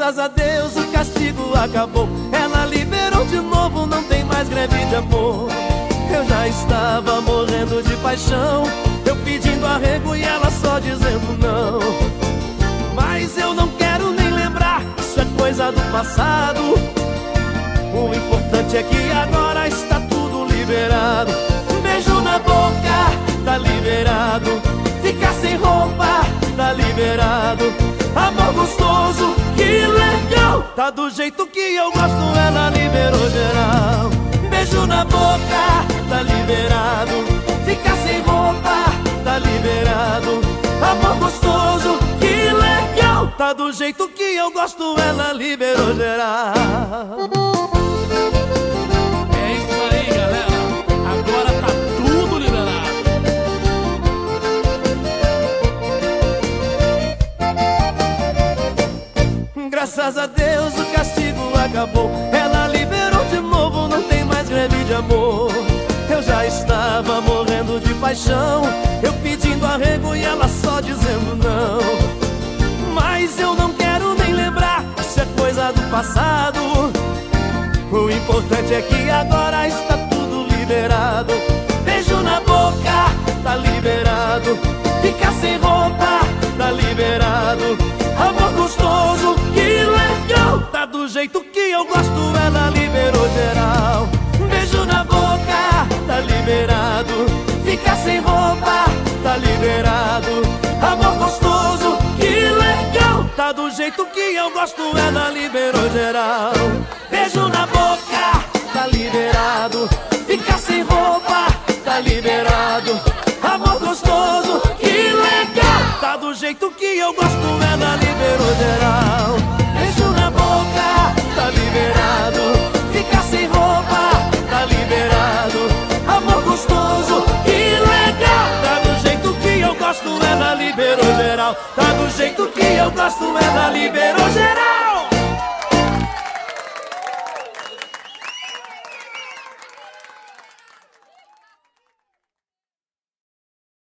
Graças a Deus o castigo acabou. Ela liberou de novo, não tem mais greve de amor. Eu já estava morrendo de paixão. Eu pedindo arrego e ela só dizendo não. Mas eu não quero nem lembrar Isso é coisa do passado. O importante é que agora está tudo liberado Tá do jeito que eu gosto, ela liberou geral. Beijo na boca, tá liberado. Ficar sem roupa, tá liberado. Amor gostoso, que legal. Tá do jeito que eu gosto, ela liberou geral Graças a Deus o castigo acabou. Ela liberou de novo, não tem mais greve de amor. Eu já estava morrendo de paixão. Eu pedindo arrego e ela só dizendo não. Mas eu não quero nem lembrar Isso é coisa do passado. O importante é que agora está tudo liberado. Beijo na boca, tá liberado. Ficar sem roupa, tá liberado jeito que eu gosto, ela liberou geral. Beijo na boca, tá liberado. Ficar sem roupa, tá liberado. Amor gostoso, que legal. Tá do jeito que eu gosto, ela liberou geral. Beijo na boca, tá liberado. Ficar sem roupa, tá liberado. Amor gostoso, que legal. Tá do jeito que eu gosto, ela liberou geral liberou geral Tá do jeito que eu gosto, ela liberou